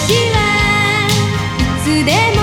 はいつでも